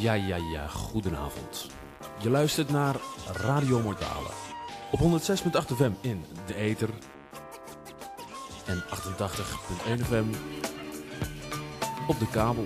Ja, ja, ja, goedenavond. Je luistert naar Radio Mortale. Op 106.8 FM in de Ether. En 88.1 FM op de kabel.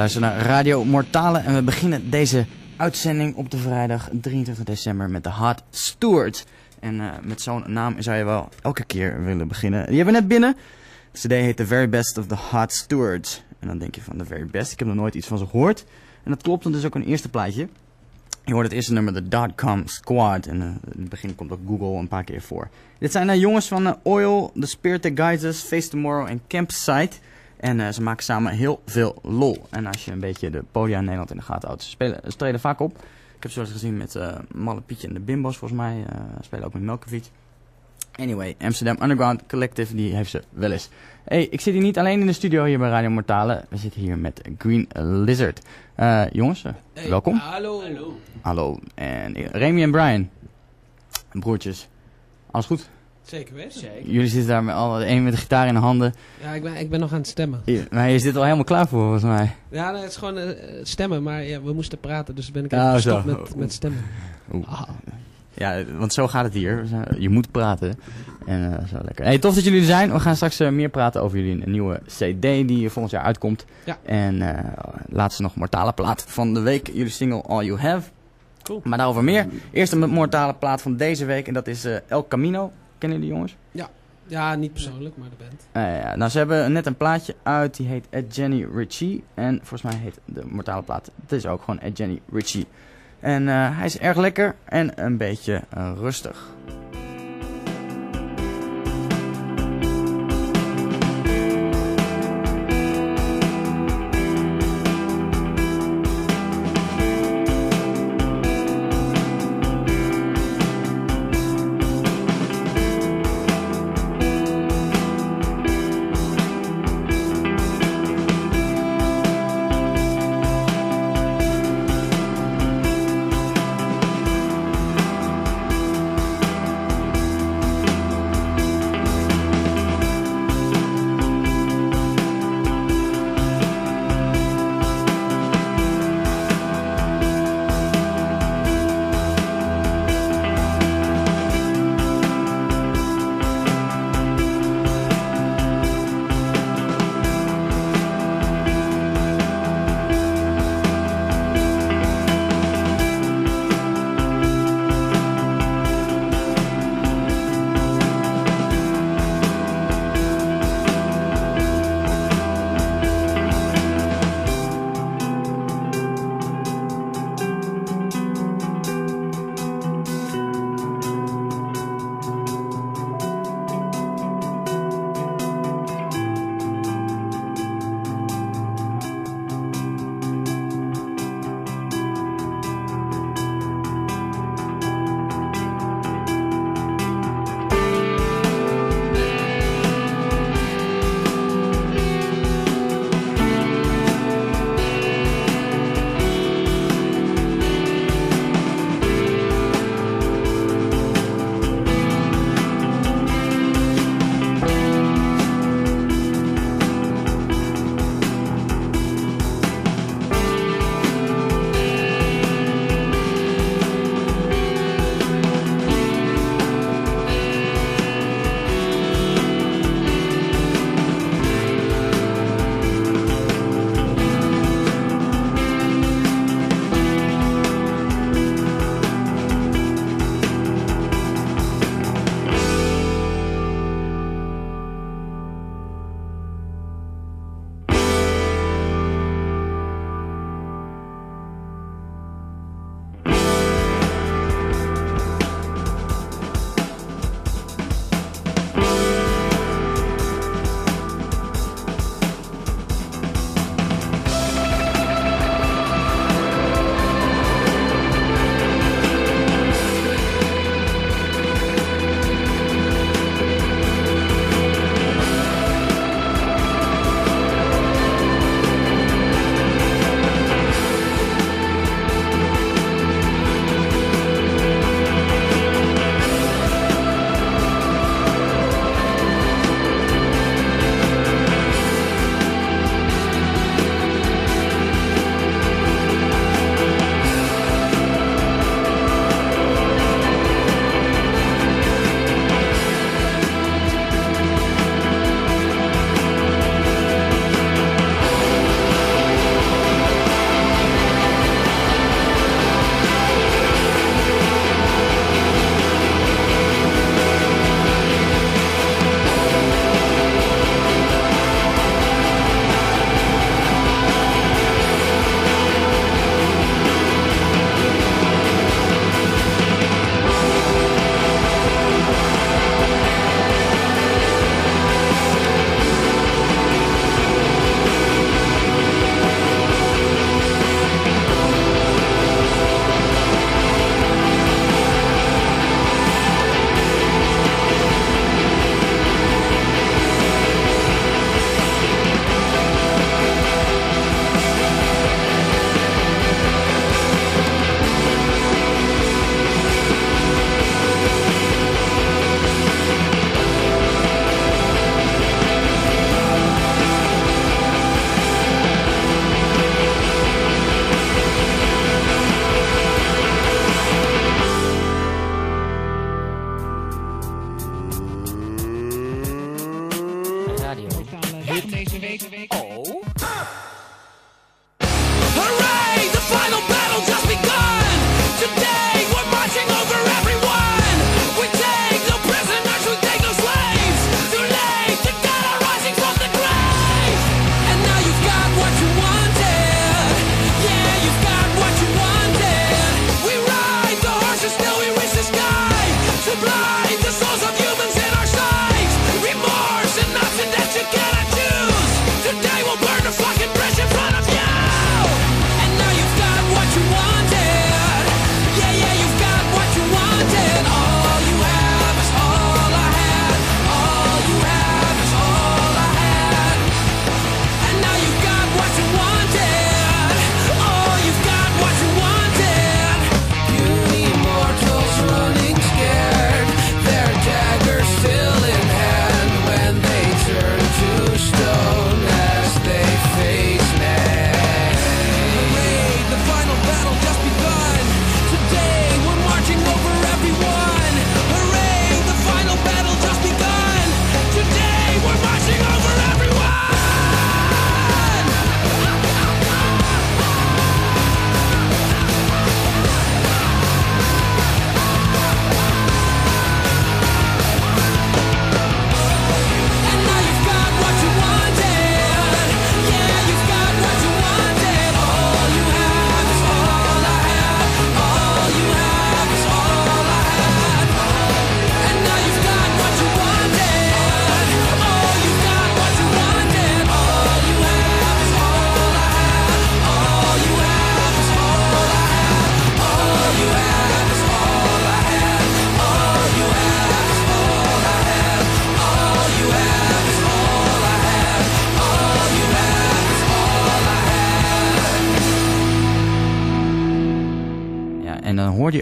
Luistert naar Radio Mortale en we beginnen deze uitzending op de vrijdag 23 december met de Hot Stewart. En uh, met zo'n naam zou je wel elke keer willen beginnen. Die hebben we net binnen. De cd heet The Very Best of the Hot Stewart. En dan denk je van The Very Best, ik heb nog nooit iets van ze gehoord. En dat klopt, want het is ook een eerste plaatje. Je hoort het eerste nummer, de Dotcom Squad. En uh, in het begin komt ook Google een paar keer voor. Dit zijn de uh, jongens van Oil, The Spirit That Guides Face Tomorrow en Campsite. En uh, ze maken samen heel veel lol. En als je een beetje de podia in Nederland in de gaten houdt, ze, spelen, ze treden vaak op. Ik heb ze eens gezien met uh, Malle Pietje en de Bimbos volgens mij. Uh, spelen ook met Melkovic. Anyway, Amsterdam Underground Collective, die heeft ze wel eens. hey, ik zit hier niet alleen in de studio hier bij Radio Mortale. We zitten hier met Green Lizard. Uh, jongens, hey, welkom. Hallo. Hallo. Hallo. En Remy en Brian. Broertjes. Alles goed? Zeker weten. Zeker. Jullie zitten daar met al een met de gitaar in de handen. Ja, ik ben, ik ben nog aan het stemmen. Ja, maar je zit al helemaal klaar voor, volgens mij. Ja, nee, het is gewoon uh, stemmen, maar ja, we moesten praten, dus ben ik even oh, gestopt met, met stemmen. Ah. Ja, want zo gaat het hier. Je moet praten. En uh, zo lekker. Hey, tof dat jullie er zijn. We gaan straks uh, meer praten over jullie een nieuwe CD die volgend jaar uitkomt. Ja. En uh, laatste nog mortale plaat van de week. Jullie single All You Have. Cool. Maar daarover meer. Eerst een mortale plaat van deze week. En dat is El Camino. Kennen jullie jongens? Ja. Ja, niet persoonlijk, maar de band. Uh, ja. Nou, ze hebben net een plaatje uit. Die heet Ed Jenny Ritchie. En volgens mij heet de mortale plaat. Het is ook gewoon Ed Jenny Ritchie. En uh, hij is erg lekker en een beetje uh, rustig.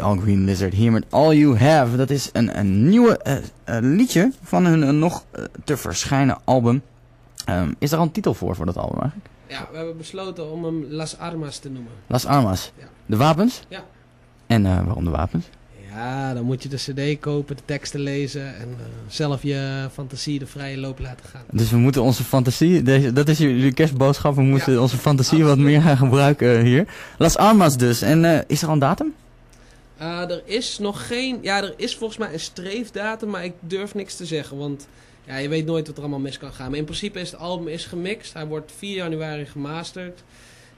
En dan hoorde je al Green Lizard hier met All You Have. Dat is een, een nieuwe eh, eh, liedje van hun nog eh, te verschijnen album. Ehm, is er al een titel voor, voor dat album eigenlijk? Ja, we hebben besloten om hem Las Armas te noemen. Las Armas. Ja. De wapens? Ja. En waarom de wapens? Ja, dan moet je de cd kopen, de teksten lezen en zelf je fantasie de vrije loop laten gaan. Dus we moeten onze fantasie, deze, dat is jullie kerstboodschap, we moeten Ja, onze fantasie wat meer gaan gebruiken hier. Las Armas dus. En is er al een datum? Eh, er is nog geen... Ja, er is volgens mij een streefdatum, maar ik durf niks te zeggen. Want ja, je weet nooit wat er allemaal mis kan gaan. Maar in principe is het album is gemixt. Hij wordt 4 januari gemasterd.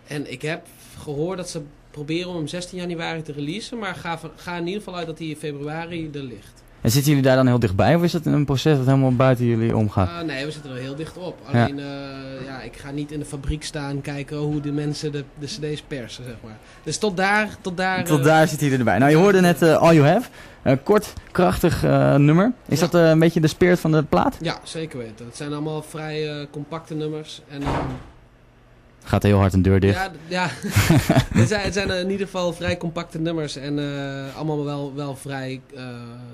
En ik heb gehoord dat ze proberen om hem 16 januari te releasen. Maar ga, ga in ieder geval uit dat hij in februari er ligt. En zitten jullie daar dan heel dichtbij of is het een proces dat helemaal buiten jullie omgaat? Ah, nee, we zitten er heel dicht op. Ja. Alleen, eh, ja, ik ga niet in de fabriek staan kijken hoe de mensen de, de cd's persen, zeg maar. Dus tot daar... Tot daar, Tot eh, daar zit hij erbij. Nou, je hoorde net eh, All You Have. Een kort, krachtig nummer. Is Ja. dat een beetje de spirit van de plaat? Ja, zeker weten. Het zijn allemaal vrij compacte nummers. En, ehm, Gaat heel hard een deur dicht. ja, ja. het, zijn, het zijn in ieder geval vrij compacte nummers. En eh, allemaal wel, wel vrij eh,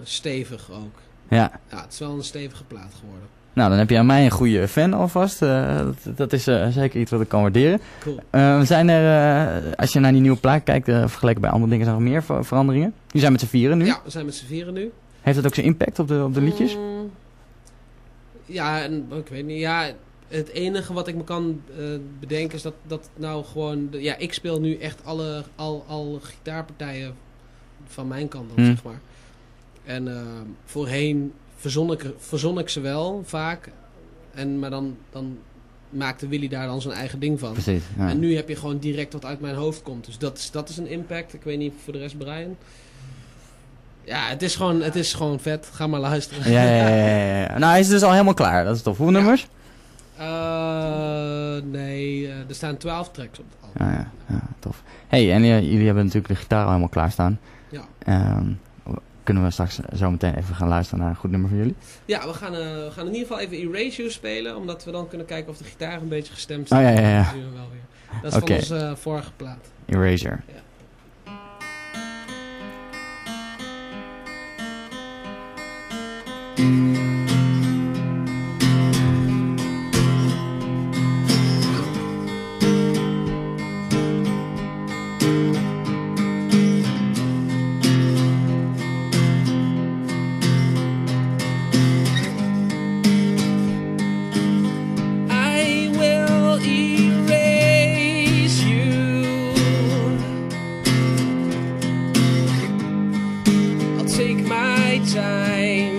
stevig ook. Ja. Ja, het is wel een stevige plaat geworden. Nou, dan heb je aan mij een goede fan alvast. Eh, dat, dat is eh, zeker iets wat ik kan waarderen. Cool. Eh, zijn er, eh, als je naar die nieuwe plaat kijkt, eh, vergeleken bij andere dingen, zijn er nog meer ver- veranderingen? Jullie zijn met z'n vieren nu. Ja, we zijn met z'n vieren nu. Heeft dat ook zijn impact op de, op de liedjes? Mm, ja, en, ik weet niet. Ja, het enige wat ik me kan eh, bedenken is dat, dat nou gewoon... de- ja, ik speel nu echt alle, al, al gitaarpartijen van mijn kant dan, Hmm. zeg maar. En eh, voorheen verzon ik, verzon ik ze wel, vaak. En, maar dan, dan maakte Willy daar dan zijn eigen ding van. Precies. Ja. En nu heb je gewoon direct wat uit mijn hoofd komt. Dus dat is, dat is een impact. Ik weet niet voor de rest Brian. Ja, het is gewoon, het is gewoon vet. Ga maar luisteren. Ja, ja, ja, ja. Nou, hij is dus al helemaal klaar. Dat is tof. Hoeveel Ja. Eh, nee, eh, er staan 12 tracks op het album. Ja, ja, ja tof. hey, en eh, jullie hebben natuurlijk de gitaar helemaal klaarstaan. Ja. Ehm, kunnen we straks zo meteen even gaan luisteren naar een goed nummer van jullie? Ja, we gaan, we gaan in ieder geval even Erasure spelen, omdat we dan kunnen kijken of de gitaar een beetje gestemd staat. Oh, ja, ja, ja. Dat, dat is van onze vorige plaat. Erasure. Ja. Mm. take my time.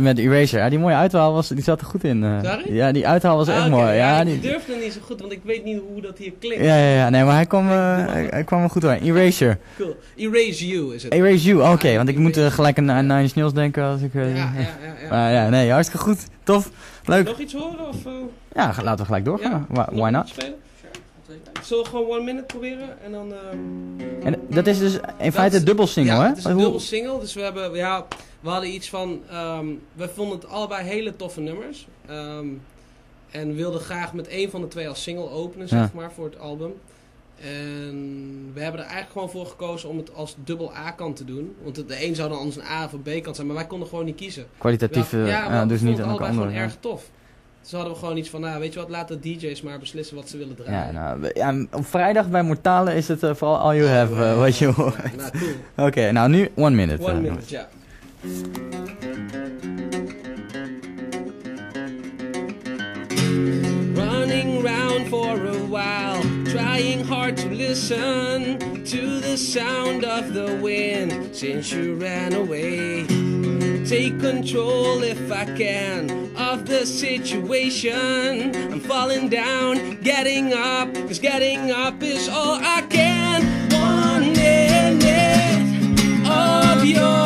Met Eraser. Ja, die mooie uithaal was, die zat er goed in. eh. Sorry? ja, die uithaal was Ah, echt mooi. Ja, ik die, durfde niet zo goed, want ik weet niet hoe dat hier klinkt. ja, ja, ja, nee, maar hij kwam, eh, hij, hij kwam er goed door. Eraser. Cool. Erase you is het. Erase You, oké, want ik moet eh, gelijk aan aan Nine Inch Nails denken als ik... ja, ja, ja. ja. Maar ja, nee, hartstikke goed. Tof. Leuk. Nog iets horen? Of, Ja, laten we gelijk doorgaan. Why, not? spelen? Zullen we gewoon one minute proberen? En dan... ehm, En dat is dus in feite een dubbel single, ja, hè? het is een dubbel single. Dus we hebben... Ja, we hadden iets van... ehm, we vonden het allebei hele toffe nummers. Ehm, en wilden graag met één van de twee als single openen, zeg Ja. maar, voor het album. En we hebben er eigenlijk gewoon voor gekozen om het als dubbel A-kant te doen. Want de een zou dan anders een A of een B-kant zijn, maar wij konden gewoon niet kiezen. Kwalitatief, Ja, dus niet aan de andere. gewoon erg tof. Dus hadden we gewoon iets van, nou, weet je wat, laat de DJ's maar beslissen wat ze willen draaien. Ja, nou, ja, op vrijdag bij Mortale is het eh, vooral All You Have, eh, wat je hoort. Ja, nou, cool. Oké, nou nu One Minute. One eh, minute, ja. Running round for a while, trying hard to listen to the sound of the wind since you ran away. Take control if I can of the situation. I'm falling down, getting up, cause getting up is all I can. One minute of your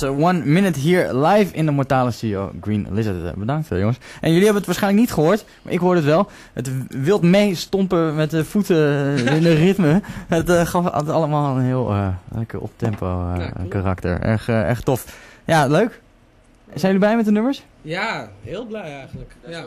was eh, One Minute hier live in de Mortale Studio Green Lizard. Eh, Bedankt eh, jongens. En jullie hebben het waarschijnlijk niet gehoord, maar ik hoorde het wel. Het wild meestompen met de voeten in de ritme. Het eh, gaf het allemaal een heel eh, lekker op-tempo eh, Ja, cool. karakter. Erg, echt tof. Ja, leuk. Zijn jullie blij met de nummers? Ja, heel blij eigenlijk. Ja.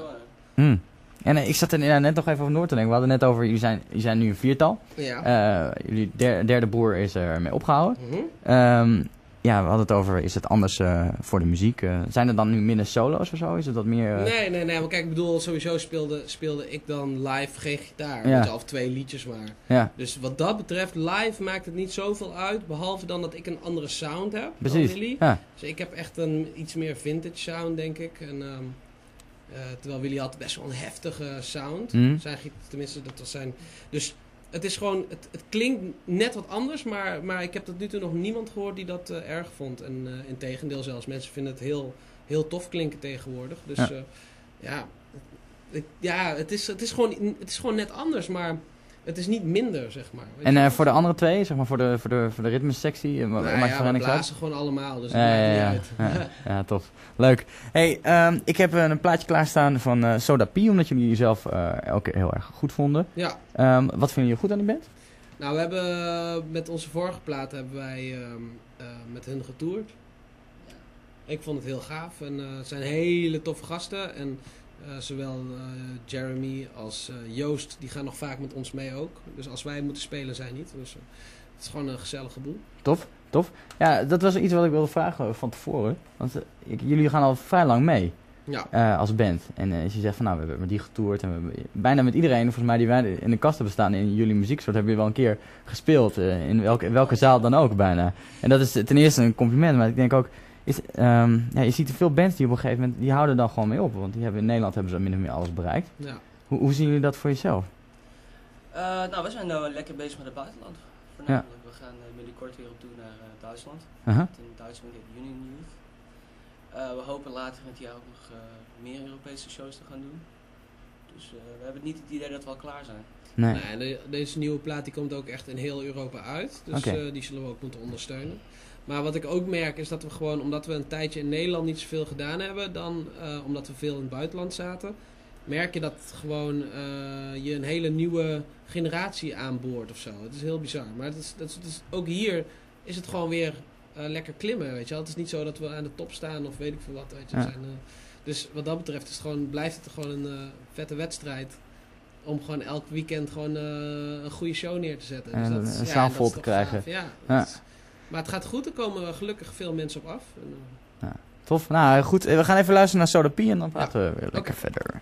Hmm. En ik zat er net nog even over door te denken. We hadden net over, jullie zijn, jullie zijn nu een viertal. Ja. Eh, jullie der- derde broer is er mee opgehouden. Mhm. Ehm, ja, we hadden het over, is het anders eh, voor de muziek? Eh, zijn er dan nu minder solo's of zo? Is het wat meer... eh, Nee, nee, nee. Maar kijk, ik bedoel, sowieso speelde, speelde ik dan live geen gitaar. Ja. Of twee liedjes maar. Ja, Dus wat dat betreft, live maakt het niet zoveel uit. Behalve dan dat ik een andere sound heb precies. dan Willy. Ja, Dus ik heb echt een iets meer vintage sound, denk ik. En, eh, terwijl Willy had best wel een heftige sound. Mhm. Zijn, tenminste, dat was zijn... Dus het is gewoon... Het, het klinkt net wat anders, maar, maar ik heb tot nu toe nog niemand gehoord die dat eh, erg vond. En eh in tegendeel zelfs. Mensen vinden het heel, heel tof klinken tegenwoordig. Dus Ja. ja, ja, ik- ja het, is, het, is gewoon, het is gewoon net anders, maar het is niet minder, zeg maar. En eh, voor de andere twee, zeg maar voor de, voor de, voor de ritmesectie, eh, Nou maakt ja, we blazen gewoon allemaal, dus dat Ja, maakt ja, niet ja. uit. Ja, tof. Leuk. Hey, ehm, ik heb eh, een plaatje klaarstaan van eh Soda P, omdat jullie jezelf elke keer heel erg goed vonden. ja. Ehm, wat vinden jullie goed aan die band? Nou, we hebben met onze vorige plaat hebben wij ehm, eh, met hun getoerd. Ik vond het heel gaaf en het zijn hele toffe gasten. En eh, zowel eh, Jeremy als eh, Joost, die gaan nog vaak met ons mee ook. Dus als wij moeten spelen, zij niet. Dus het is gewoon een gezellige boel. Tof, tof. Ja, dat was iets wat ik wilde vragen van tevoren. Want ik- jullie gaan al vrij lang mee. Ja, als band. En als je zegt van nou, we hebben met die getoerd en we hebben bijna met iedereen, volgens mij die wij in de kast hebben staan in jullie muzieksoort, hebben jullie wel een keer gespeeld. in welke, welke zaal dan ook bijna. En dat is ten eerste een compliment, maar ik denk ook, is, ehm, ja, je ziet er veel bands die op een gegeven moment, die houden dan gewoon mee op. Want die hebben, in Nederland hebben ze min of meer alles bereikt. ja. Hoe, hoe zien jullie dat voor jezelf? Eh, nou, we zijn nou lekker bezig met het buitenland. Voornamelijk. We gaan eh, binnenkort weer op toe naar Duitsland. Duitse band die heet Union Youth. Eh, we hopen later in het jaar ook nog eh, meer Europese shows te gaan doen. Dus eh, we hebben niet het idee dat we al klaar zijn. Nee. De- deze nieuwe plaat die komt ook echt in heel Europa uit. Dus eh, die zullen we ook moeten ondersteunen. Maar wat ik ook merk is dat we gewoon, omdat we een tijdje in Nederland niet zoveel gedaan hebben, dan eh, omdat we veel in het buitenland zaten, merk je dat gewoon eh, je een hele nieuwe generatie aanboort of zo. Het is heel bizar. Maar het is, dat is, het is- ook hier is het gewoon weer lekker klimmen, weet je wel. Het is niet zo dat we aan de top staan of weet ik veel wat, weet je. Ja. Zijn, eh, dus wat dat betreft is gewoon, blijft het gewoon een eh, vette wedstrijd om gewoon elk weekend gewoon eh, een goede show neer te zetten. En Dus een- dat is- een ja, zaal vol te krijgen. gaaf. Ja, Ja. is- maar het gaat goed, er komen gelukkig veel mensen op af. En, eh, Tof. Nou goed, we gaan even luisteren naar Soda P en dan praten we weer lekker verder.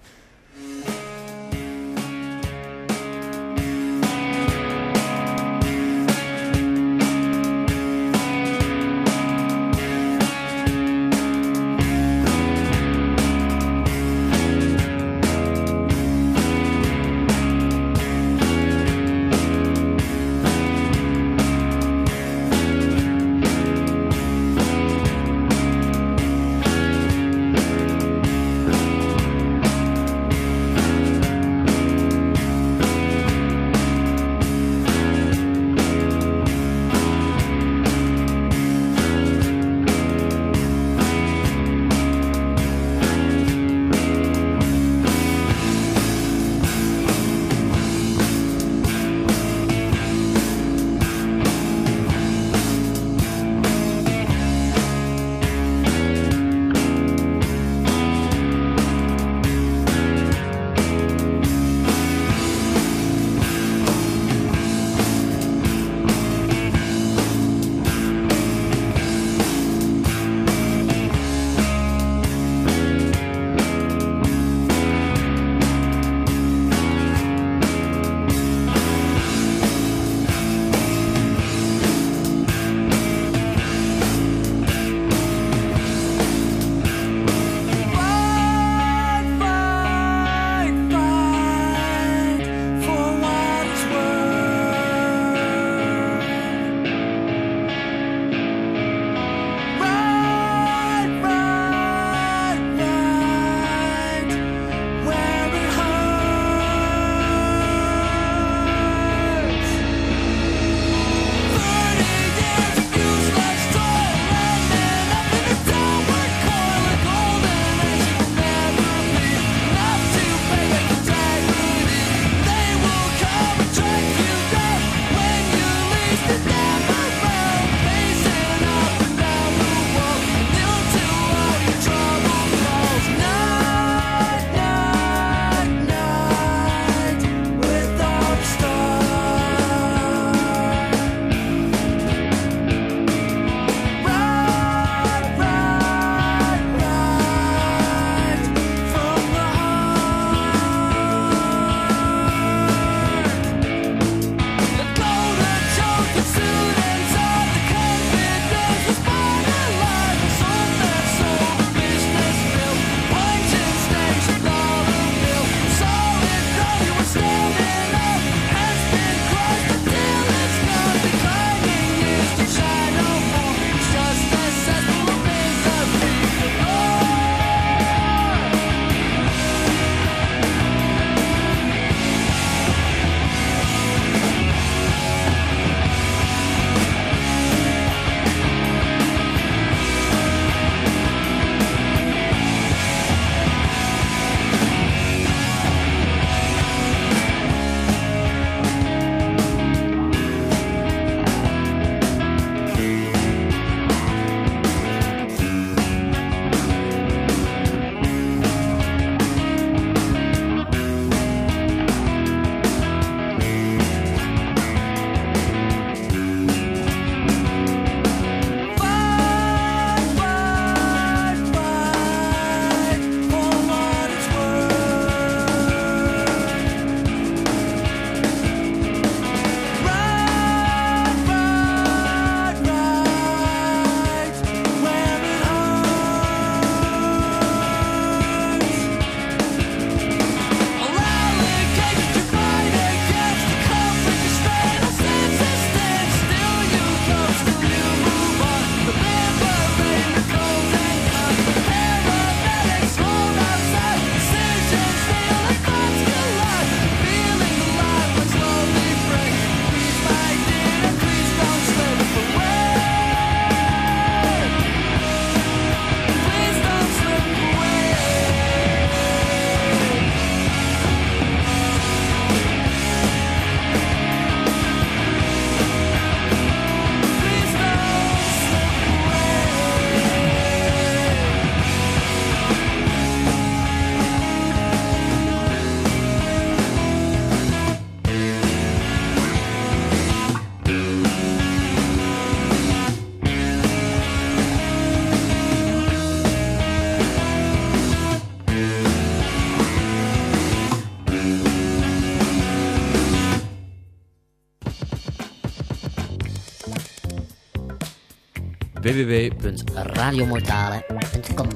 www.radiomortale.com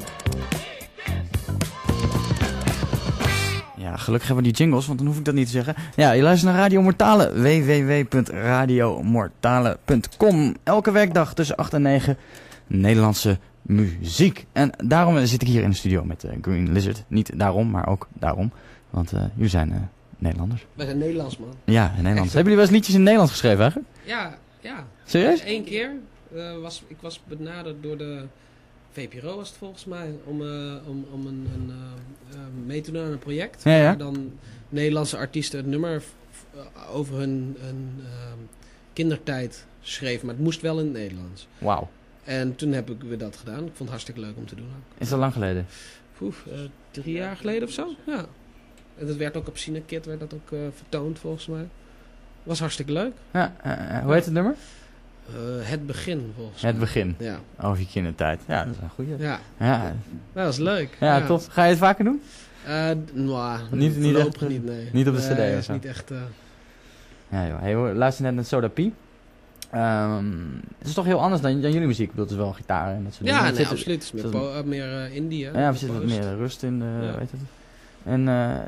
Ja, gelukkig hebben we die jingles, want dan hoef ik dat niet te zeggen. Ja, je luistert naar Radio Mortale. www.radiomortale.com Elke werkdag tussen 8 en 9 Nederlandse muziek. En daarom zit ik hier in de studio met eh, Green Lizard. Niet daarom, maar ook daarom. Want eh, jullie zijn eh, Nederlanders. Wij zijn Nederlands, man. Ja, Nederlands. Hebben jullie wel eens liedjes in het Nederlands geschreven eigenlijk? Ja, ja. Serieus? Eén keer. Eh, was, ik was benaderd door de VPRO was het volgens mij. Om, eh, om, om een, een, eh, mee te doen aan een project. Ja, ja. Waar dan Nederlandse artiesten het nummer over hun, hun ehm, kindertijd schreven. Maar het moest wel in het Nederlands. Wauw. En toen heb ik weer dat gedaan. Ik vond het hartstikke leuk om te doen. Is dat lang geleden? Poef, eh, drie jaar geleden of zo. Ja. En dat werd ook op Cinekit werd dat ook eh, vertoond volgens mij. Was hartstikke leuk. Ja, hoe heet het nummer? Eh, het begin volgens Het mij. begin. Ja. Over je kindertijd. Ja, dat is een goeie. Ja, Ja, dat was leuk. ja, tof. Ga je het vaker doen? D- nou, Niet- niet echt, niet, nee. niet op de Nee, CD of is zo? niet echt... eh, Ja joh, hey, hoor, luister net naar Soda P. Ehm, het is toch heel anders dan, dan jullie muziek. Ik bedoel, het is wel gitaar en dat soort ja, dingen. nee, Het zit- absoluut. Het is meer, meer indie, hè? Ja, er zit wat meer rust in, Ja. weet het. En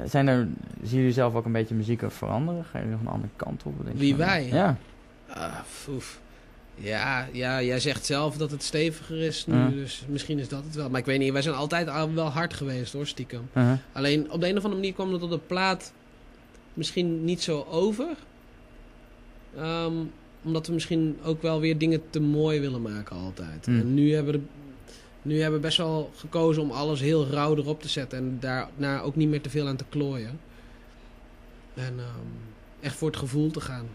zijn er, zien jullie zelf ook een beetje muziek veranderen? Gaan jullie nog een andere kant op? Denk je Wie, wij? Ja. Ah, foef. Ja, ja, jij zegt zelf dat het steviger is nu, Ja. dus misschien is dat het wel. Maar ik weet niet, wij zijn altijd al wel hard geweest hoor, stiekem. Alleen op de een of andere manier kwam het op de plaat misschien niet zo over. Ehm, omdat we misschien ook wel weer dingen te mooi willen maken altijd. Hmm. En nu hebben, we nu hebben we best wel gekozen om alles heel rauw erop te zetten. En daarna ook niet meer te veel aan te klooien. En ehm, echt voor het gevoel te gaan.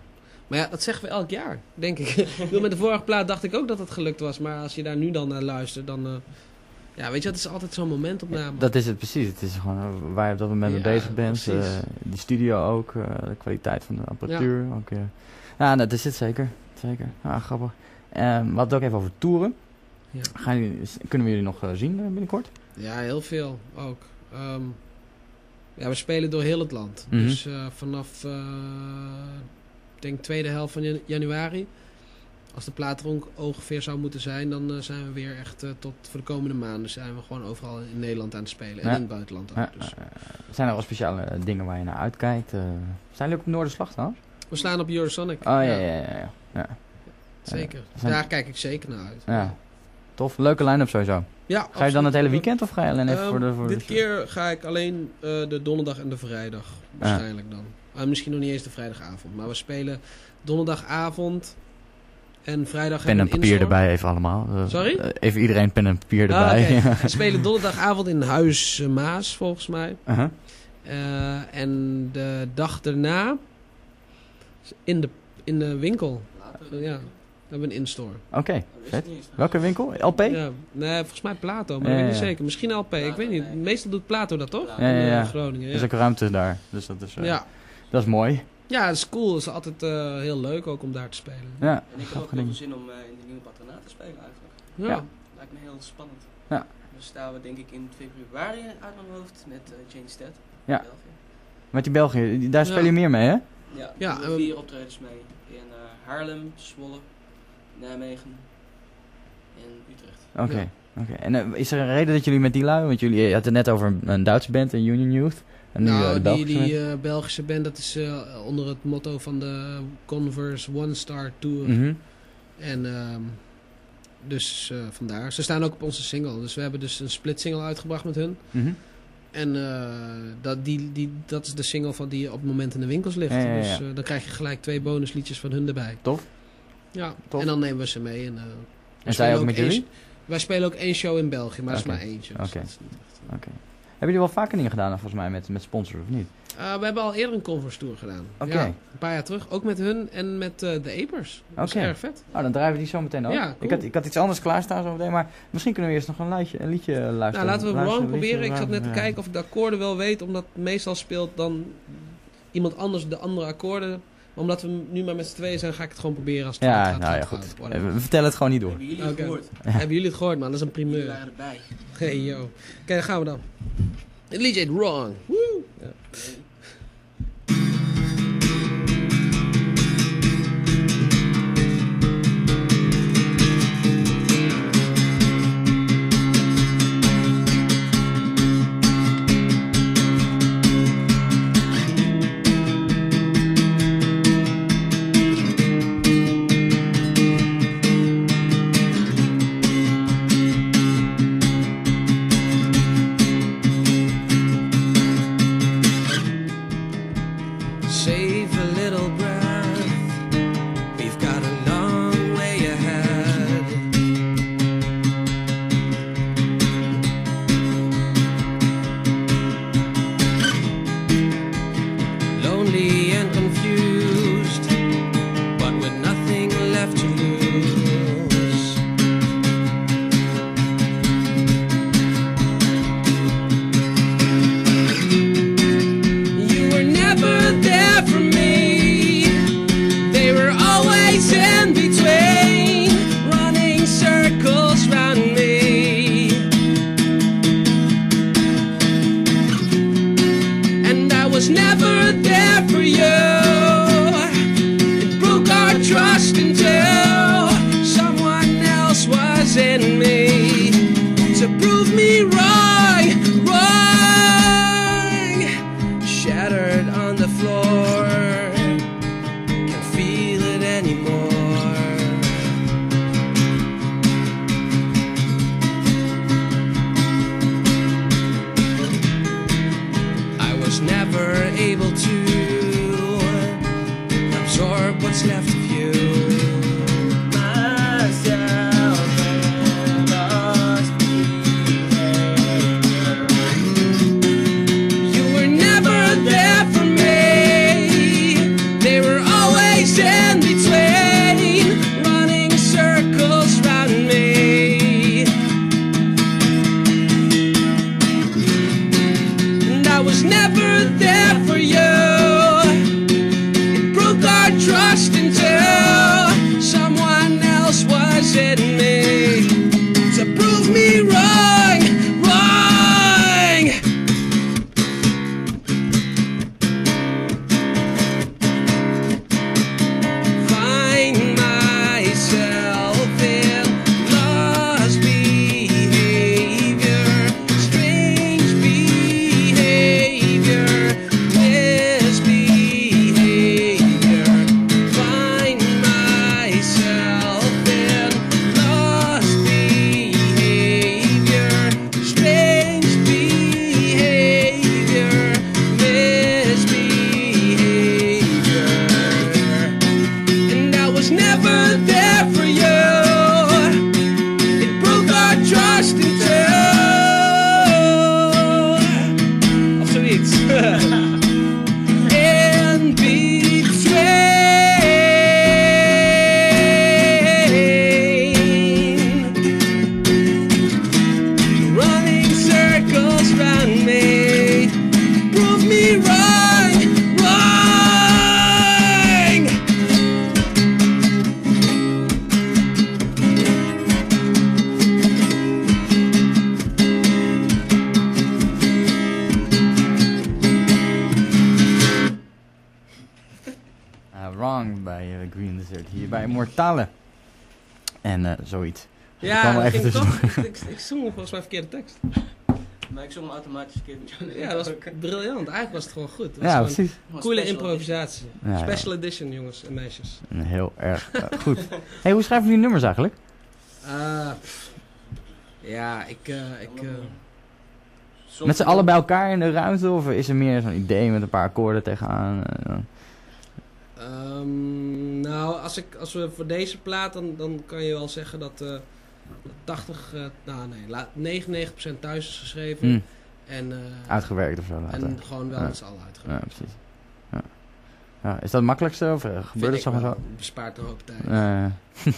Maar ja, dat zeggen we elk jaar, denk ik. ik bedoel, met de vorige plaat dacht ik ook dat het gelukt was. Maar als je daar nu dan naar luistert, dan... eh, ja, weet je, dat is altijd zo'n momentopname. Dat is het precies. Het is gewoon eh, waar je op dat moment mee Ja, bezig bent. eh, die studio ook, de kwaliteit van de apparatuur. Ook, eh. Ja, dat is het zeker. Zeker. Ah, grappig. Ehm, we hadden ook even over toeren. Ja. Gaan jullie, kunnen we jullie nog zien binnenkort? Ja, heel veel ook. Ehm, ja, we spelen door heel het land. Mhm. Dus vanaf, denk tweede helft van jan- januari, als de plaat ook ongeveer zou moeten zijn, dan eh, zijn we weer echt eh, tot voor de komende maanden zijn we gewoon overal in Nederland aan het spelen. En Ja. in het buitenland ook. Ja, Dus. eh, zijn er wel speciale dingen waar je naar uitkijkt? zijn jullie ook op Noorderslag trouwens? We slaan op Eurosonic. Oh ja, ja, ja. ja, ja. Zeker. zijn- Daar kijk ik zeker naar uit. Ja. Tof, leuke line-up sowieso. Ja, Ga je dan het hele weekend of ga je alleen even Ehm, voor de... Voor dit de... keer ga ik alleen de donderdag en de vrijdag. Waarschijnlijk dan. Ah, misschien nog niet eens de vrijdagavond. Maar we spelen donderdagavond en vrijdag Pen en papier erbij even allemaal. Eh, Sorry? eh, even iedereen pen en papier Ah, erbij. oké. We spelen donderdagavond in Huis eh, Maas, volgens mij. Uh-huh. Eh, en de dag daarna in de, in de winkel. Ja, we hebben een instore. Oké, vet. Welke winkel? LP? Ja, nee, volgens mij Plato, maar Ja, ik weet niet ja. zeker. Misschien LP, ik weet niet. Meestal doet Plato dat toch? Ja, ja, In, eh, ja. Groningen, Er is ook ruimte daar. Dus dat is, eh, Ja. Dat is mooi. Ja, het is cool. Het is altijd eh, heel leuk ook om daar te spelen. Ja, En ik heb ook heel veel zin om eh, in de nieuwe patronaat te spelen eigenlijk. Ja. Ja. Lijkt me heel spannend. Ja. Dan staan we denk ik in februari uit mijn hoofd met eh Jane Stead. Ja. België. Met die België, daar Ja. speel je meer mee, hè? Ja, Ja, we- vier optredens mee. In eh, Haarlem, Zwolle, Nijmegen en Utrecht. Oké. Ja. oké. En is er een reden dat jullie met die lui, want jullie je had het net over een, een Duitse band, een Union Youth. En nu eh, nou, de die, Belgische die band. eh, Belgische band, dat is eh, onder het motto van de Converse One Star Tour. Mhm. En ehm, dus eh, vandaar. Ze staan ook op onze single. Dus we hebben dus een split single uitgebracht met hun. Mhm. En eh, dat, die, die, dat is de single van die op het moment in de winkels ligt. Ja, ja, ja. Dus eh, dan krijg je gelijk twee bonusliedjes van hun erbij. Tof. Ja, Tof. en dan nemen we ze mee. En, eh, En zij ook met jullie? Wij spelen ook één show in België, maar dat is maar eentje. dus Oké. eh. Oké. Jullie wel vaker dingen gedaan, volgens mij, met, met sponsors, of niet? Uh, we hebben al eerder een Converse Tour gedaan. Oké. Ja, een paar jaar terug. Ook met hun en met eh, de Apers. Dat is Oké. erg vet. Nou, dan draaien we die zo meteen ook. Ja, cool. ik, had, ik had iets anders klaarstaan zo meteen, maar misschien kunnen we eerst nog een, liedje, een liedje luisteren. Nou, laten we Wrong liedje, proberen. Ik zat net te kijken of ik de akkoorden wel weet. Omdat meestal speelt dan iemand anders de andere akkoorden. Maar omdat we nu maar met z'n tweeën zijn, ga ik het gewoon proberen als het Ja, gaat. nou ja, goed. We vertellen het gewoon niet door. Hebben jullie het gehoord? Hebben jullie het gehoord, man? Dat is een Jullie primeur. waren erbij. Hey, yo. Oké, dan gaan we dan. Het liedje Wrong. Woo! Ja. Zong volgens mij verkeerde tekst. Maar ik zong hem automatisch jou. Ja, dat was briljant. Eigenlijk was het gewoon goed. Het Ja, gewoon precies. Coole improvisatie. Ja, ja. Special edition, jongens en meisjes. Heel erg eh, goed. hey, hoe schrijven jullie nummers eigenlijk? Ah, ja, ik... eh, ik eh, Met z'n allen bij elkaar in de ruimte? Of is er meer zo'n idee met een paar akkoorden tegenaan? Ehm, nou, als, ik, als we voor deze plaat, dan, dan kan je wel zeggen dat eh 80, eh, nou nee, la- 99% thuis is geschreven. Hm, En, eh, uitgewerkt of zo later. en gewoon wel Ja. met z'n allen Ja, uitgewerkt. precies. Ja. Ja, is dat het makkelijkste of eh, gebeurt het zo wel. zo? Bespaart een hoop tijd. Ja.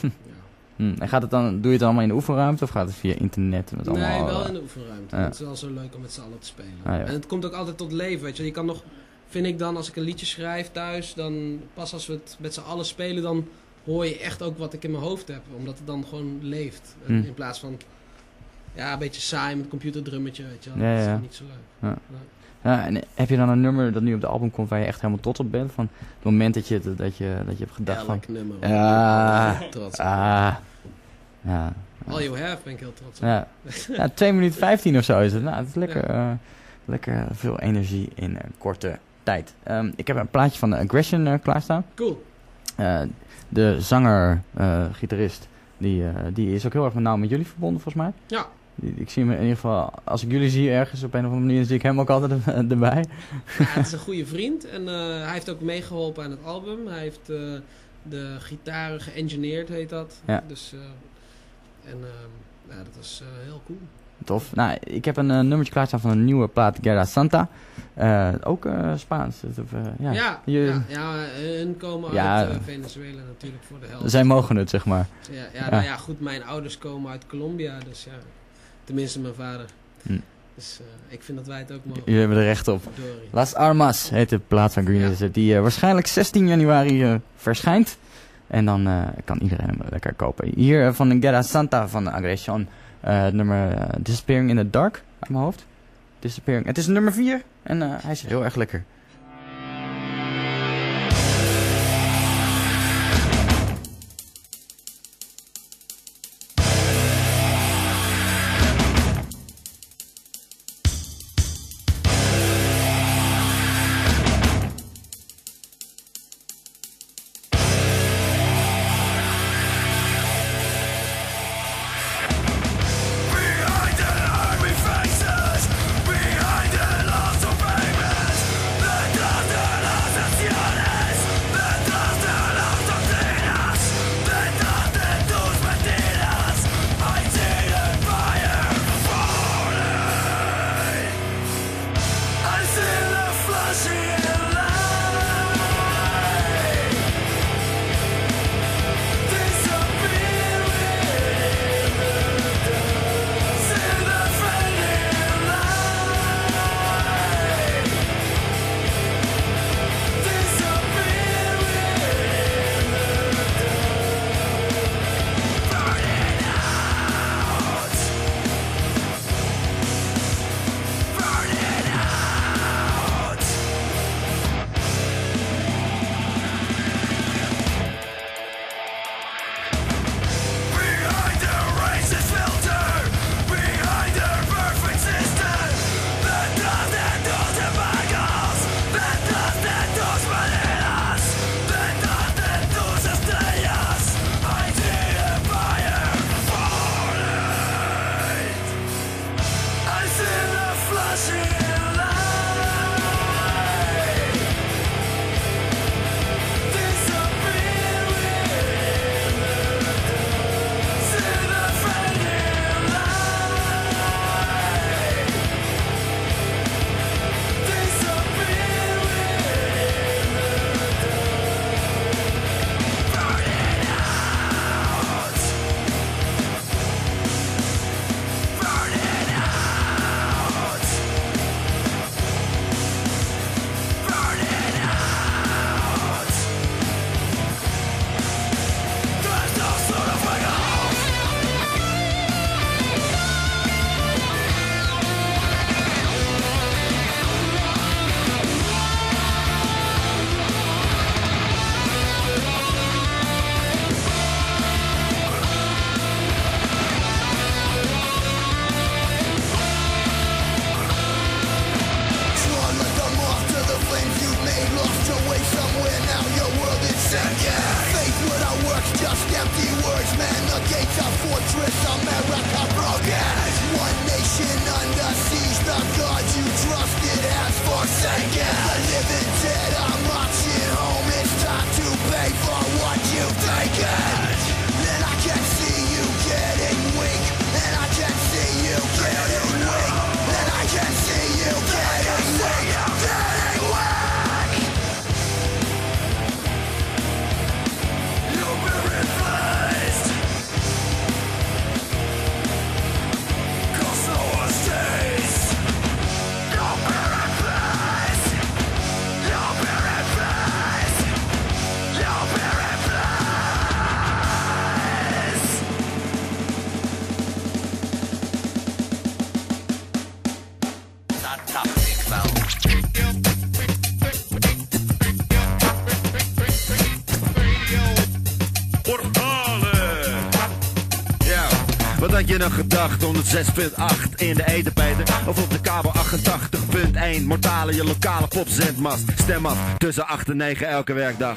hm. En gaat het dan, doe je het allemaal in de oefenruimte of gaat het via internet? Met allemaal, Nee, wel in de oefenruimte. Ja. Het is wel zo leuk om met z'n allen te spelen. Ah, ja. En het komt ook altijd tot leven, weet je. Je kan nog, vind ik dan, als ik een liedje schrijf thuis, dan pas als we het met z'n allen spelen, dan hoor je echt ook wat ik in mijn hoofd heb. Omdat het dan gewoon leeft. En Hmm. In plaats van, ja, een beetje saai met computerdrummetje, weet je wel. Ja, Dat is ja. niet zo leuk. Ja. Ja, en heb je dan een nummer dat nu op de album komt waar je echt helemaal trots op bent? Van het moment dat je, dat je, dat je hebt gedacht van... Nummer. Ja. Trots. op. Ah, ja, All You Have ben ik heel trots op. ja. ja 2 minuten 15 of zo is het. Nou, het is lekker, eh, lekker veel energie in een korte tijd. Ehm, ik heb een plaatje van de Aggression eh, klaarstaan. Cool. De zanger, eh, gitarist, die, eh, die is ook heel erg met nauw met jullie verbonden volgens mij. Ja. Ik zie hem in ieder geval, als ik jullie zie ergens op een of andere manier, zie ik hem ook altijd er- erbij. Ja, het is een goede vriend en eh, hij heeft ook meegeholpen aan het album. Hij heeft de gitaren geëngineerd, heet dat. Ja. Dus, en ehm, ja, dat was heel cool. Tof. Nou, ik heb een eh, nummertje klaarstaan van een nieuwe plaat, Guerra Santa. Eh, ook eh, Spaans. Dus, of, ja. Ja, Je- ja, ja, hun komen Ja. uit Venezuela natuurlijk voor de helft. Zij mogen het, zeg maar. Ja, ja, nou ja, goed, mijn ouders komen uit Colombia, dus ja. Tenminste mijn vader. Hm. Dus ik vind dat wij het ook mogen. Jullie hebben er recht op. Las Armas heet de plaat van Green. Desert, die waarschijnlijk 16 januari verschijnt. En dan kan iedereen hem lekker kopen. Hier van de Guerra Santa van Aggression. Eh, nummer eh, Disappearing in the Dark uit mijn hoofd. Disappearing. Het is nummer 4 en eh, hij is heel erg lekker. Je nog gedacht, 106.8 in de Edenpeter Of op de kabel 88.1 Mortale, je lokale popzendmast. Stem af, tussen 8 en 9 elke werkdag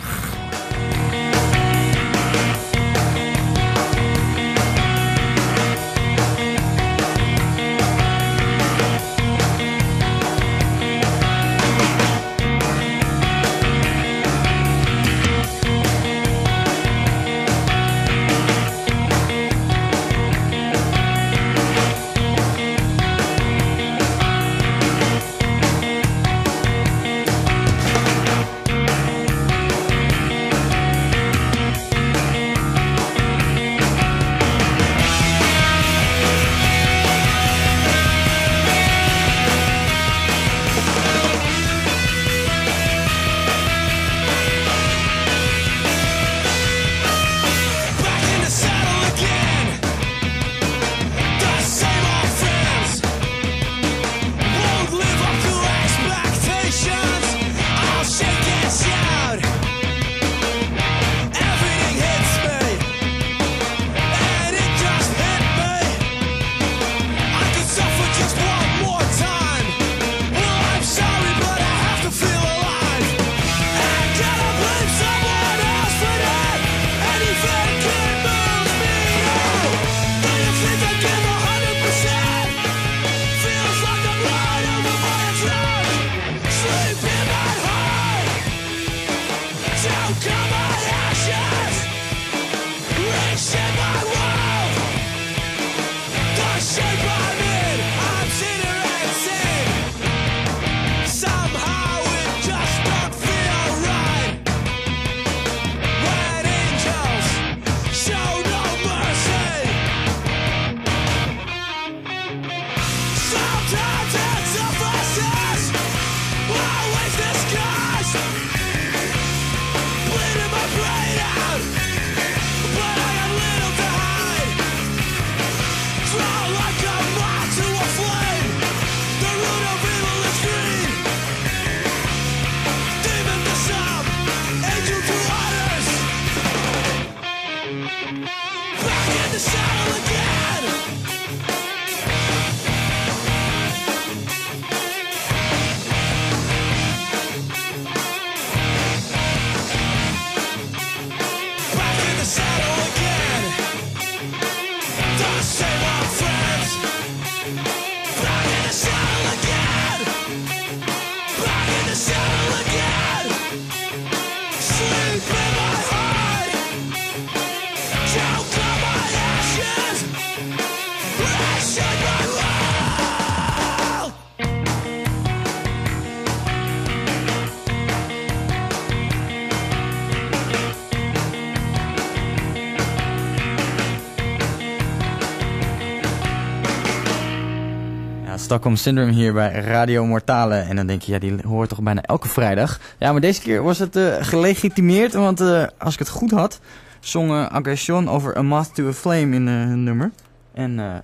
Stockholm Syndrome hier bij Radio Mortale. En dan denk je, ja, die hoort toch bijna elke vrijdag. Ja, maar deze keer was het eh, gelegitimeerd, want eh, als ik het goed had, zong uh, Aggression over A Moth to a Flame in hun nummer. En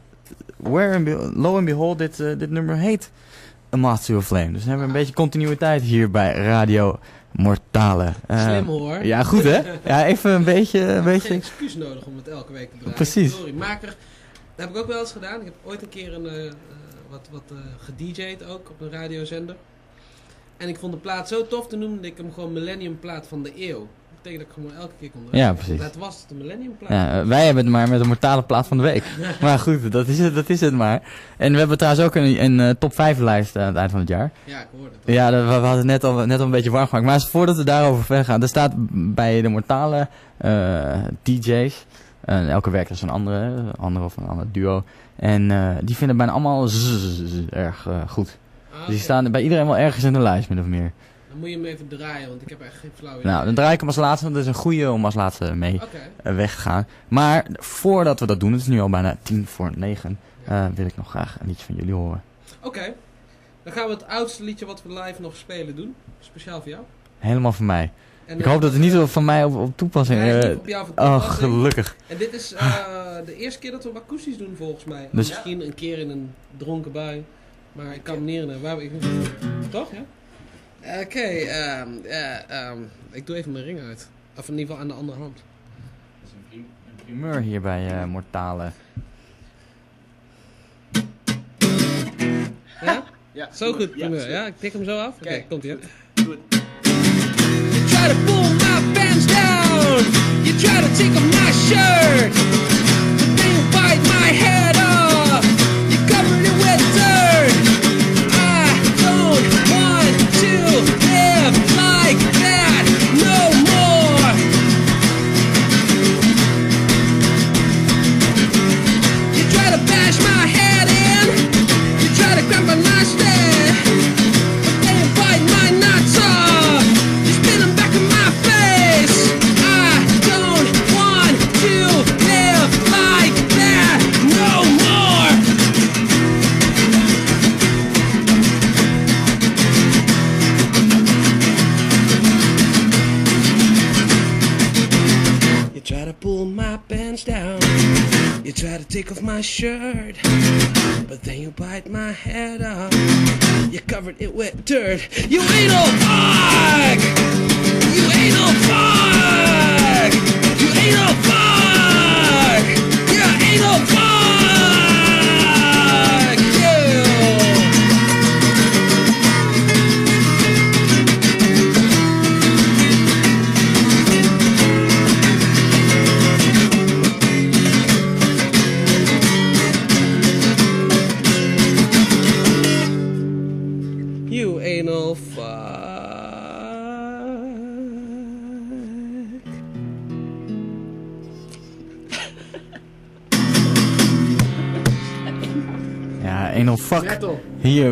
where and lo and behold, dit, dit nummer heet A Moth to a Flame. Dus dan hebben we een beetje continuïteit hier bij Radio Mortale. Slim hoor. Ja, goed hè? Ja, even een beetje... Een Ik heb beetje geen excuus nodig om het elke week te draaien. Precies. Sorry, maker. Dat heb ik ook wel eens gedaan. Ik heb ooit een keer een, wat, wat gedj'd ook op een radiozender. En ik vond de plaat zo tof, toen noemde ik hem gewoon Millennium Plaat van de Eeuw. Dat betekent dat ik gewoon elke keer kon. Ja, precies. Dat was het, een Millennium Plaat. Ja, wij hebben het maar met een mortale plaat van de week. maar goed, dat is, het, dat is het maar. En we hebben trouwens ook een, een eh, top 5 lijst aan het eind van het jaar. Ja, ik hoorde het. Ja, dat- we, we hadden net al, net al een beetje warm gemaakt. Maar voordat we daarover verder gaan. Er staat bij de mortale eh, DJ's. Elke werker is een andere, een andere of een ander duo. En eh, die vinden bijna allemaal erg eh, goed. Ah, Dus die staan bij iedereen wel ergens in de lijst, min of meer. Dan moet je hem even draaien, want ik heb echt geen flauw idee. Nou, dan draai ik hem als laatste, want dat is een goede om als laatste mee eh, weg te gaan. Maar voordat we dat doen, het is nu al bijna tien voor negen, wil ik nog graag een liedje van jullie horen. Oké. Dan gaan we het oudste liedje wat we live nog spelen doen. Speciaal voor jou. Helemaal van mij. Ik hoop dat het niet eh, van mij op, op toepassing is. Eh, gelukkig. En dit is eh, de eerste keer dat we hem doen, volgens mij. Dus Misschien een keer in een dronken bui. Maar ik kan hem neer waar we... Toch, ja? Oké, ehm, ehm, ik doe even mijn ring uit. Of in ieder geval aan de andere hand. Dat is een, primeur hier bij Mortale. Ja? ja? Zo goed, primeur. Ja, ik tik hem zo af. Oké, komt hier. Try to pull my pants down. You try to take off my shirt. But then you bite my head off.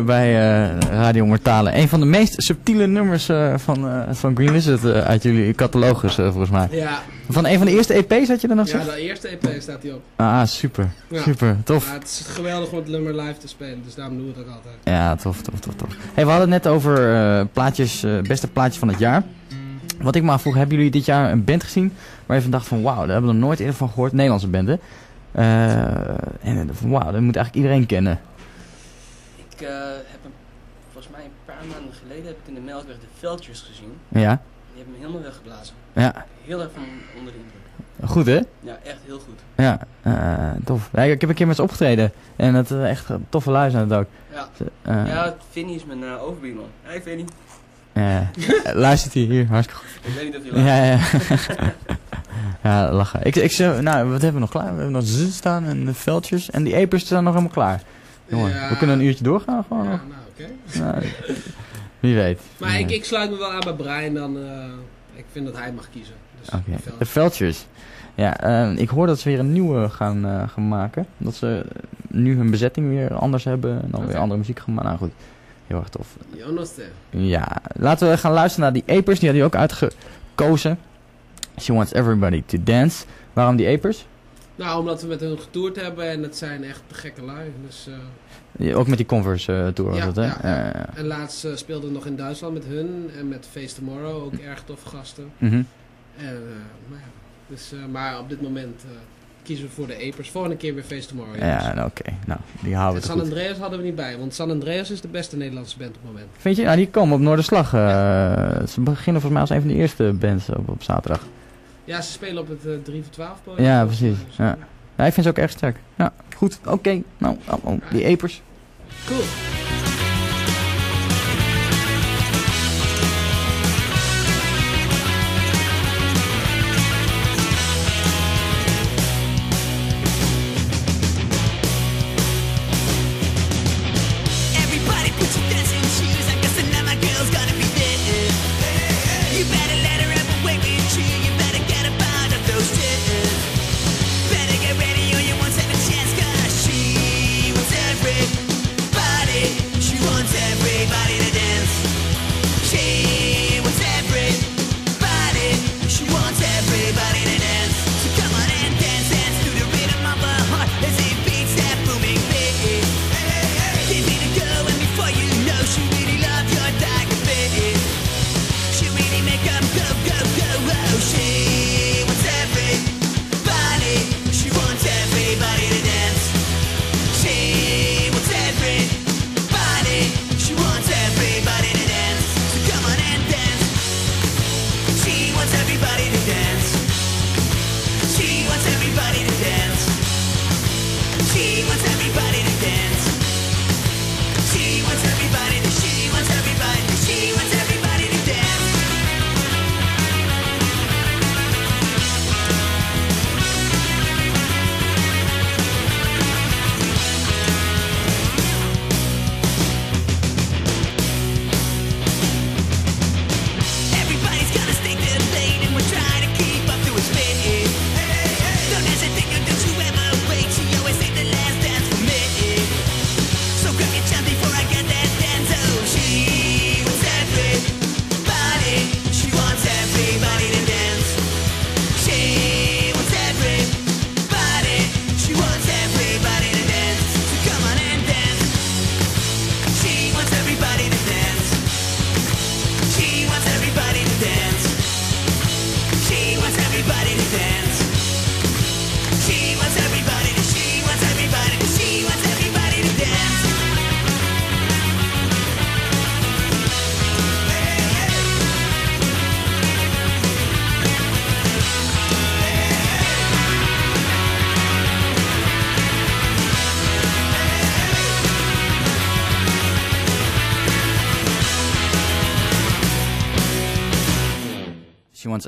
Hier bij eh, Radio Mortale. Een van de meest subtiele nummers eh, van, eh, van Green Wizard uit jullie catalogus, volgens mij. Ja, Van een van de eerste EP's had je er nog ja, de eerste EP staat hij op. Ah, super. Ja. Super. Tof. Ja, het is geweldig om het nummer live te spelen, dus daarom doen we ook altijd. Ja, tof, tof, tof, tof. Hey, we hadden het net over eh, plaatjes, eh, beste plaatjes van het jaar. Wat ik me afvroeg, hebben jullie dit jaar een band gezien waar je van dacht van wauw, daar hebben we nog nooit eerder van gehoord. Nederlandse band, hè? Eh, en van wauw, dat moet eigenlijk iedereen kennen. Ik eh, heb volgens mij een paar maanden geleden heb ik in de Melkweg de veldjes gezien. Ja? Die hebben me helemaal weggeblazen. Ja. Heel erg van onder de indruk. Goed, hè? Ja, echt heel goed. Ja, eh, tof. Ja, ik heb een keer met ze opgetreden en het is echt een toffe het ook. Ja, Eh, ja Vinnie is mijn uh, overbuurman. Hey Vinnie. ja. luistert hij hier, hartstikke goed. Ik weet niet of je lacht. Ja, ja. ja, lachen. Ik, ik, nou, wat hebben we nog klaar? We hebben nog Z staan en de veldjes en die epers staan nog helemaal klaar. Jongen, Ja. we kunnen een uurtje doorgaan gewoon Ja, nou oké. Nou, wie weet. Maar ik, ik sluit me wel aan bij Brian, dan, eh, ik vind dat hij mag kiezen. Dus de veldjes. Ja, eh, ik hoor dat ze weer een nieuwe gaan, eh, gaan maken. Dat ze nu hun bezetting weer anders hebben en dan weer andere muziek gaan maken. Nou goed, heel erg tof. Jonas de. Ja, laten we gaan luisteren naar die Apers. Die had hij ook uitgekozen. She wants everybody to dance. Waarom die Apers? Nou, omdat we met hun getoerd hebben en het zijn echt de gekke lui. Dus, eh, Ja, Ook met die Converse eh, tour was het, hè? ja, ja. En laatst eh, speelden we nog in Duitsland met hun en met Face Tomorrow, ook erg toffe gasten. mhm. En, eh, nou ja, dus, maar op dit moment kiezen we voor de Apers. Volgende keer weer Face Tomorrow. Ja, nou, oké. Nou, die houden en we San goed. Andreas hadden we niet bij, want San Andreas is de beste Nederlandse band op het moment. Vind je? Nou, die komen op Noorderslag. ze beginnen volgens mij als een van de eerste bands op, op zaterdag. Ja, ze spelen op het eh 3 voor 12 podium. Ja, precies. Ja. eh, Ja, ik vind ze ook echt sterk. Ja, goed. Oké. Nou, oh, oh, die Apers. Cool.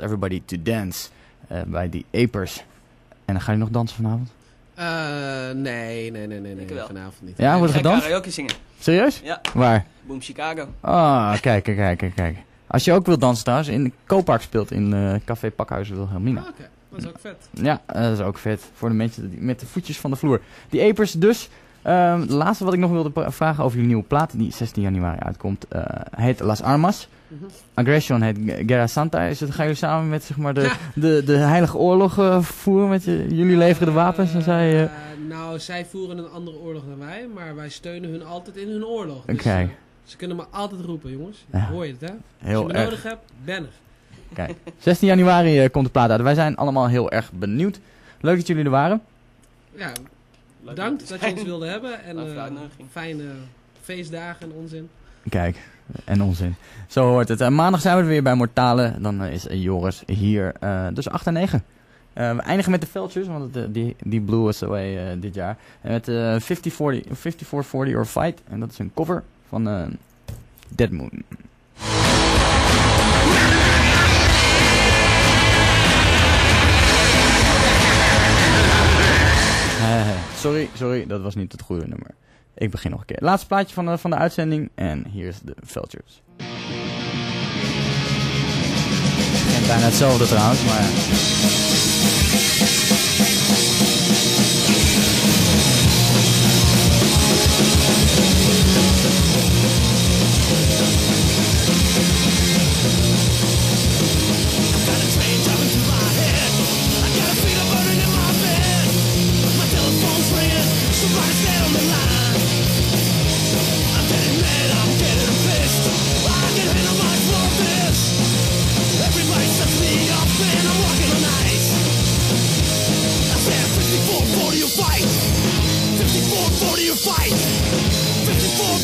Everybody to Dance eh, bij die Apers. En dan ga je nog dansen vanavond? Eh, nee, nee, nee, nee, nee, Ik wel. vanavond niet. Ja, wordt Ik er ga gedanst? karaoke zingen. Serieus? Ja, Waar? Boom Chicago. Ah, kijk, kijk, kijk, kijk, kijk. Als je ook wilt dansen trouwens, in Kooppark speelt in eh, Café Pakhuis Wilhelmina. Ah, Oké, dat is ook vet. Ja, dat is ook vet. Voor de mensen die, met de voetjes van de vloer. Die Apers dus. Ehm, het laatste wat ik nog wilde vragen over jullie nieuwe plaat, die 16 januari uitkomt, eh, heet Las Armas. Mhm. Aggression heet Guerra Santa. Is het, gaan jullie samen met zeg maar, de, Ja. de, de heilige oorlog eh, voeren? Met je, jullie leveren de wapens en zij... eh, Eh, nou, zij voeren een andere oorlog dan wij, maar wij steunen hun altijd in hun oorlog. Dus, Oké. eh, ze kunnen me altijd roepen, jongens. Ja. Hoor je het, hè? Als je me erg. nodig hebt, ben er. Kijk, 16 januari eh, komt de plaat uit. Wij zijn allemaal heel erg benieuwd. Leuk dat jullie er waren. Ja, bedankt dat je ons wilde hebben. En eh, fijne feestdagen en onzin. Kijk, en onzin. Zo hoort het. Maandag zijn we er weer bij Mortale. Dan eh, is eh, Joris hier. eh, dus 8 en 9. Eh, we eindigen met de Veldjes, want die, die blew us away dit jaar. En met eh 50-40 54-40 or Fight. En dat is een cover van Dead Moon. Sorry, sorry, dat was niet het goede nummer. Ik begin nog een keer. Laatste plaatje van de, van de uitzending. En hier is de Vultures. En bijna hetzelfde trouwens, maar...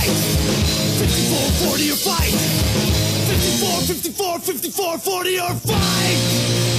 fight. 54, 40 you fight. 54, 54, 54, 40 or fight.